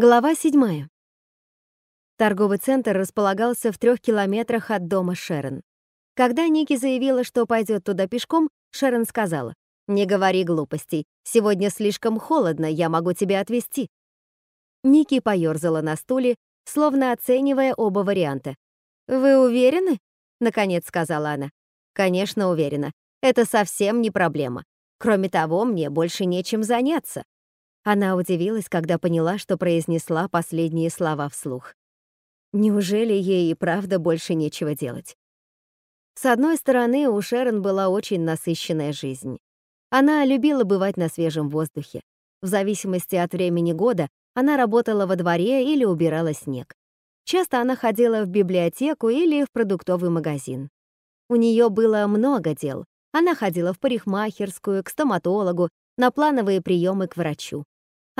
Глава 7. Торговый центр располагался в трех километрах от дома Шерон. Когда Ники заявила, что пойдет туда пешком, Шерон сказала, «Не говори глупостей. Сегодня слишком холодно, я могу тебя отвезти». Ники поёрзала на стуле, словно оценивая оба варианта. «Вы уверены?» — наконец сказала она. «Конечно, уверена. Это совсем не проблема. Кроме того, мне больше нечем заняться. Она удивилась, когда поняла, что произнесла последние слова вслух. Неужели ей и правда больше нечего делать? С одной стороны, у Шерон была очень насыщенная жизнь. Она любила бывать на свежем воздухе. В зависимости от времени года она работала во дворе или убирала снег. Часто она ходила в библиотеку или в продуктовый магазин. У нее было много дел. Она ходила в парикмахерскую, к стоматологу, на плановые приемы к врачу.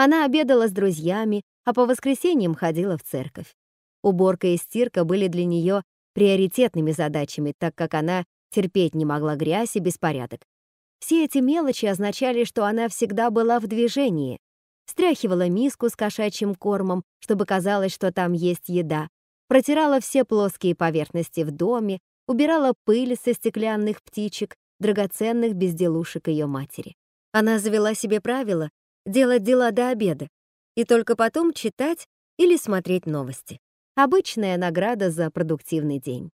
Она обедала с друзьями, а по воскресеньям ходила в церковь. Уборка и стирка были для нее приоритетными задачами, так как она терпеть не могла грязь и беспорядок. Все эти мелочи означали, что она всегда была в движении. Стряхивала миску с кошачьим кормом, чтобы казалось, что там есть еда. Протирала все плоские поверхности в доме, убирала пыль со стеклянных птичек, драгоценных безделушек ее матери. Она завела себе правило делать дела до обеда и только потом читать или смотреть новости. Обычная награда за продуктивный день.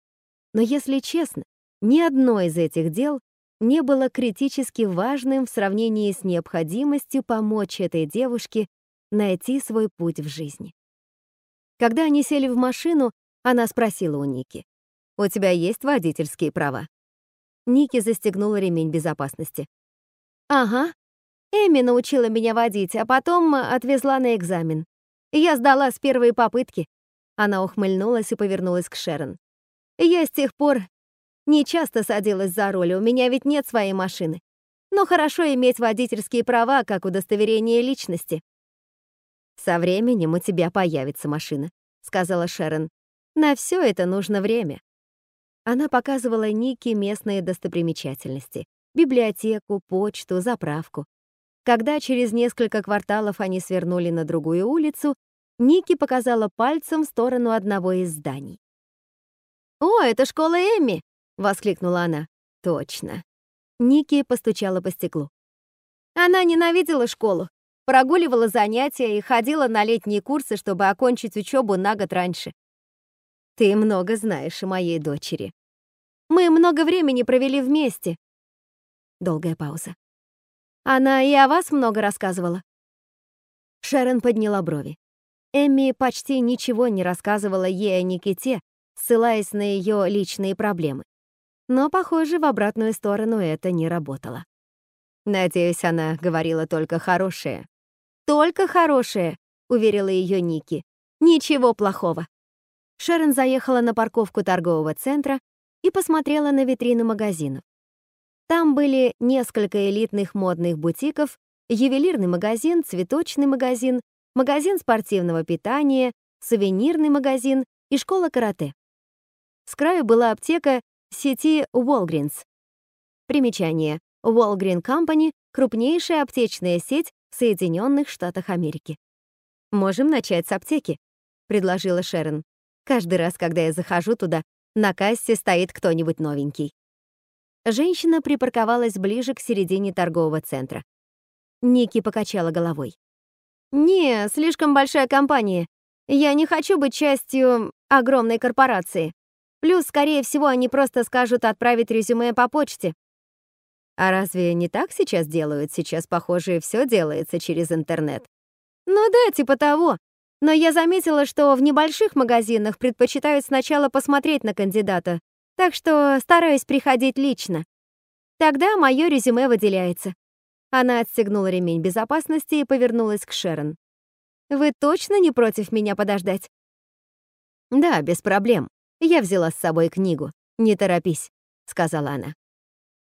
Но если честно, ни одно из этих дел не было критически важным в сравнении с необходимостью помочь этой девушке найти свой путь в жизни. Когда они сели в машину, она спросила у Ники, «У тебя есть водительские права?» Ники застегнула ремень безопасности. «Ага, Эми научила меня водить, а потом отвезла на экзамен. Я сдала с первой попытки. Она ухмыльнулась и повернулась к Шерон. Я с тех пор не часто садилась за руль, у меня ведь нет своей машины. Но хорошо иметь водительские права, как удостоверение личности. «Со временем у тебя появится машина», — сказала Шерон. «На все это нужно время». Она показывала Нике местные достопримечательности. Библиотеку, почту, заправку. Когда через несколько кварталов они свернули на другую улицу, Ники показала пальцем в сторону одного из зданий. «О, это школа Эмми!» — воскликнула она. «Точно». Ники постучала по стеклу. Она ненавидела школу, прогуливала занятия и ходила на летние курсы, чтобы окончить учебу на год раньше. Ты много знаешь о моей дочери. Мы много времени провели вместе. Долгая пауза. Она и о вас много рассказывала?» Шерон подняла брови. Эмми почти ничего не рассказывала ей о Никите, ссылаясь на ее личные проблемы. Но, похоже, в обратную сторону это не работало. Надеюсь, она говорила только хорошее. «Только хорошее», — уверила ее Ники. «Ничего плохого». Шерон заехала на парковку торгового центра и посмотрела на витрину магазинов. Там были несколько элитных модных бутиков, ювелирный магазин, цветочный магазин, магазин спортивного питания, сувенирный магазин и школа карате. С краю была аптека сети Walgreens. Примечание. Walgreen Company — крупнейшая аптечная сеть в Соединенных Штатах Америки. «Можем начать с аптеки», — предложила Шерон. «Каждый раз, когда я захожу туда, на кассе стоит кто-нибудь новенький». Женщина припарковалась ближе к середине торгового центра. Ники покачала головой. «Не, слишком большая компания. Я не хочу быть частью огромной корпорации. Плюс, скорее всего, они просто скажут отправить резюме по почте. А разве не так сейчас делают? Сейчас, похоже, все делается через интернет. Ну да, типа того. Но я заметила, что в небольших магазинах предпочитают сначала посмотреть на кандидата, так что стараюсь приходить лично. Тогда мое резюме выделяется. Она отстегнула ремень безопасности и повернулась к Шерон. «Вы точно не против меня подождать?» «Да, без проблем. Я взяла с собой книгу. Не торопись», — сказала она.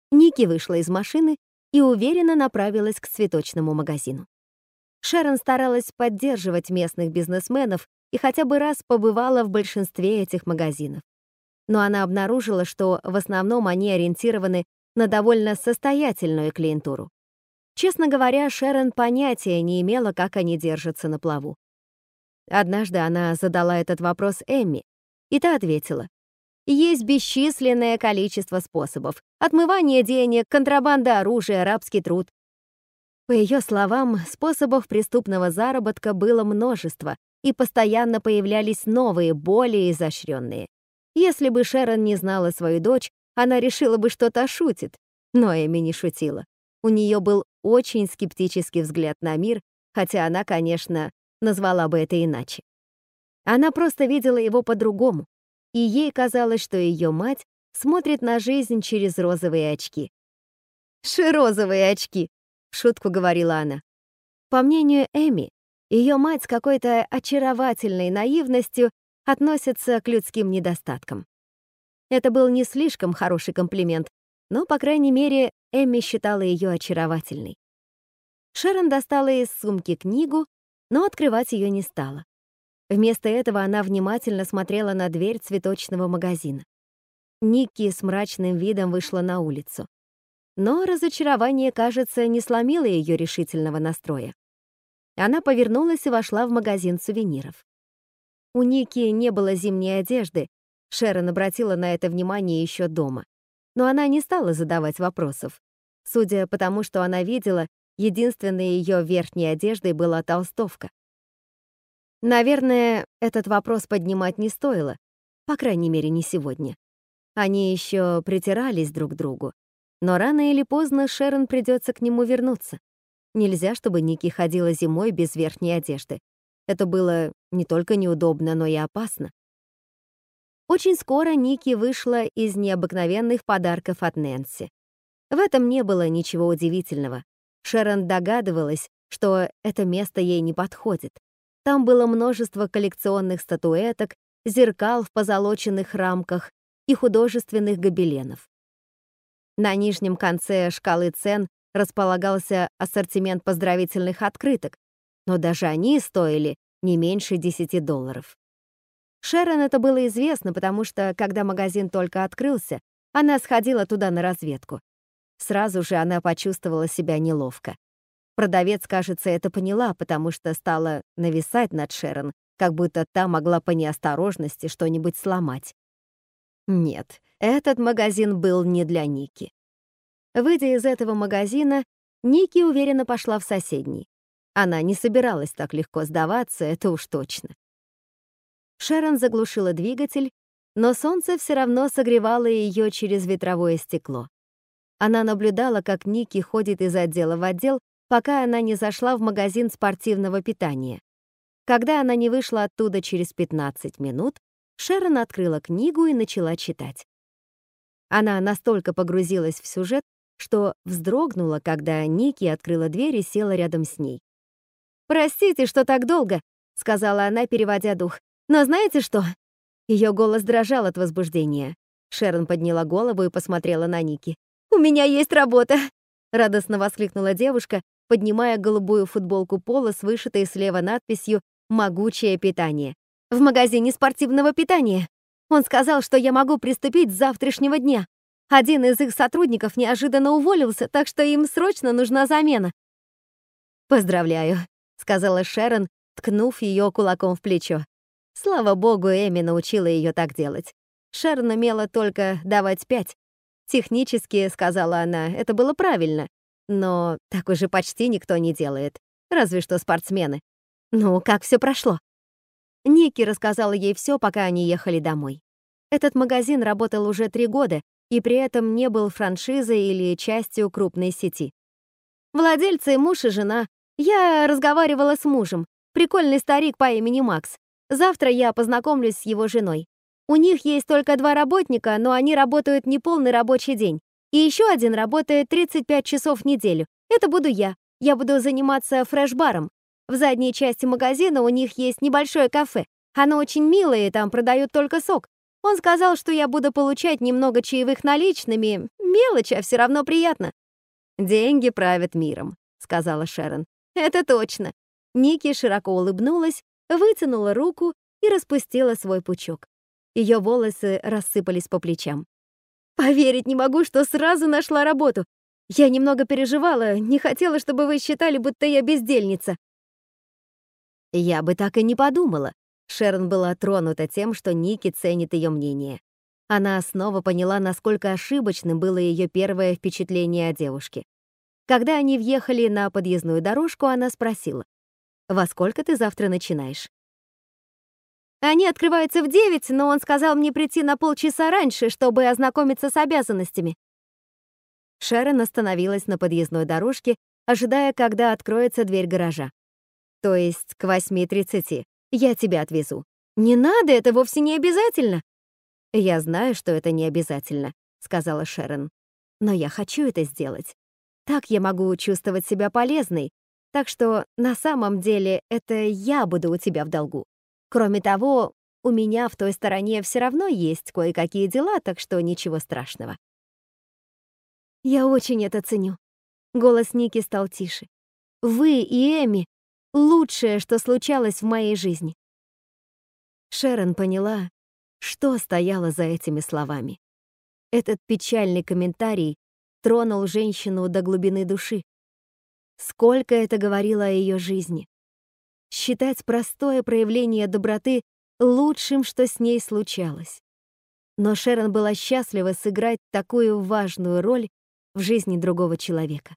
Ники вышла из машины и уверенно направилась к цветочному магазину. Шерон старалась поддерживать местных бизнесменов и хотя бы раз побывала в большинстве этих магазинов но она обнаружила, что в основном они ориентированы на довольно состоятельную клиентуру. Честно говоря, Шерон понятия не имела, как они держатся на плаву. Однажды она задала этот вопрос Эмми, и та ответила. Есть бесчисленное количество способов. Отмывание денег, контрабанда оружия, рабский труд. По ее словам, способов преступного заработка было множество, и постоянно появлялись новые, более изощренные. Если бы Шерон не знала свою дочь, она решила бы, что-то шутит. Но Эми не шутила. У нее был очень скептический взгляд на мир, хотя она, конечно, назвала бы это иначе. Она просто видела его по-другому, и ей казалось, что ее мать смотрит на жизнь через розовые очки. «Широзовые очки», — в шутку говорила она. По мнению Эми, ее мать с какой-то очаровательной наивностью относится к людским недостаткам. Это был не слишком хороший комплимент, но, по крайней мере, Эми считала ее очаровательной. Шерон достала из сумки книгу, но открывать ее не стала. Вместо этого она внимательно смотрела на дверь цветочного магазина. Никки с мрачным видом вышла на улицу. Но разочарование, кажется, не сломило ее решительного настроя. Она повернулась и вошла в магазин сувениров. У Ники не было зимней одежды, Шерон обратила на это внимание еще дома. Но она не стала задавать вопросов. Судя по тому, что она видела, единственной ее верхней одеждой была толстовка. Наверное, этот вопрос поднимать не стоило, по крайней мере, не сегодня. Они еще притирались друг к другу. Но рано или поздно Шерон придется к нему вернуться. Нельзя, чтобы Ники ходила зимой без верхней одежды. Это было не только неудобно, но и опасно. Очень скоро Ники вышла из необыкновенных подарков от Нэнси. В этом не было ничего удивительного. Шерон догадывалась, что это место ей не подходит. Там было множество коллекционных статуэток, зеркал в позолоченных рамках и художественных гобеленов. На нижнем конце шкалы цен располагался ассортимент поздравительных открыток, но даже они стоили не меньше 10 долларов. Шерон это было известно, потому что, когда магазин только открылся, она сходила туда на разведку. Сразу же она почувствовала себя неловко. Продавец, кажется, это поняла, потому что стала нависать над Шерон, как будто та могла по неосторожности что-нибудь сломать. Нет, этот магазин был не для Ники. Выйдя из этого магазина, Ники уверенно пошла в соседний. Она не собиралась так легко сдаваться, это уж точно. Шерон заглушила двигатель, но солнце все равно согревало ее через ветровое стекло. Она наблюдала, как Ники ходит из отдела в отдел, пока она не зашла в магазин спортивного питания. Когда она не вышла оттуда через 15 минут, Шерон открыла книгу и начала читать. Она настолько погрузилась в сюжет, что вздрогнула, когда Ники открыла дверь и села рядом с ней. «Простите, что так долго», — сказала она, переводя дух. «Но знаете что?» Ее голос дрожал от возбуждения. Шерон подняла голову и посмотрела на Ники. «У меня есть работа!» — радостно воскликнула девушка, поднимая голубую футболку пола с вышитой слева надписью «Могучее питание». «В магазине спортивного питания. Он сказал, что я могу приступить с завтрашнего дня. Один из их сотрудников неожиданно уволился, так что им срочно нужна замена». «Поздравляю», — сказала Шерон, ткнув ее кулаком в плечо. Слава богу, Эми научила ее так делать. Шерон умела только давать пять. Технически, сказала она, это было правильно, но так уже почти никто не делает, разве что спортсмены. Ну, как все прошло? Ники рассказала ей все, пока они ехали домой. Этот магазин работал уже три года и при этом не был франшизой или частью крупной сети. Владельцы муж и жена. Я разговаривала с мужем. Прикольный старик по имени Макс. Завтра я познакомлюсь с его женой. У них есть только два работника, но они работают не полный рабочий день. И еще один работает 35 часов в неделю. Это буду я. Я буду заниматься фреш-баром. В задней части магазина у них есть небольшое кафе. Оно очень милое, там продают только сок. Он сказал, что я буду получать немного чаевых наличными. Мелочь, а все равно приятно. «Деньги правят миром», — сказала Шерон. «Это точно». Ники широко улыбнулась, вытянула руку и распустила свой пучок. Ее волосы рассыпались по плечам. Поверить не могу, что сразу нашла работу. Я немного переживала, не хотела, чтобы вы считали, будто я бездельница. Я бы так и не подумала. Шерон была тронута тем, что Ники ценит ее мнение. Она снова поняла, насколько ошибочным было ее первое впечатление о девушке. Когда они въехали на подъездную дорожку, она спросила, «Во сколько ты завтра начинаешь?» «Они открываются в девять, но он сказал мне прийти на полчаса раньше, чтобы ознакомиться с обязанностями». Шерон остановилась на подъездной дорожке, ожидая, когда откроется дверь гаража. «То есть к 8.30. Я тебя отвезу». «Не надо, это вовсе не обязательно». «Я знаю, что это не обязательно», — сказала Шерон. «Но я хочу это сделать. Так я могу чувствовать себя полезной. Так что на самом деле это я буду у тебя в долгу. Кроме того, у меня в той стороне все равно есть кое-какие дела, так что ничего страшного. Я очень это ценю. Голос Ники стал тише. Вы и Эми — лучшее, что случалось в моей жизни. Шерон поняла, что стояло за этими словами. Этот печальный комментарий тронул женщину до глубины души. Сколько это говорило о ее жизни. Считать простое проявление доброты лучшим, что с ней случалось. Но Шерон была счастлива сыграть такую важную роль в жизни другого человека.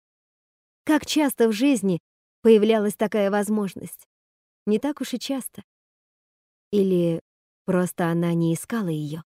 Как часто в жизни появлялась такая возможность? Не так уж и часто. Или просто она не искала ее?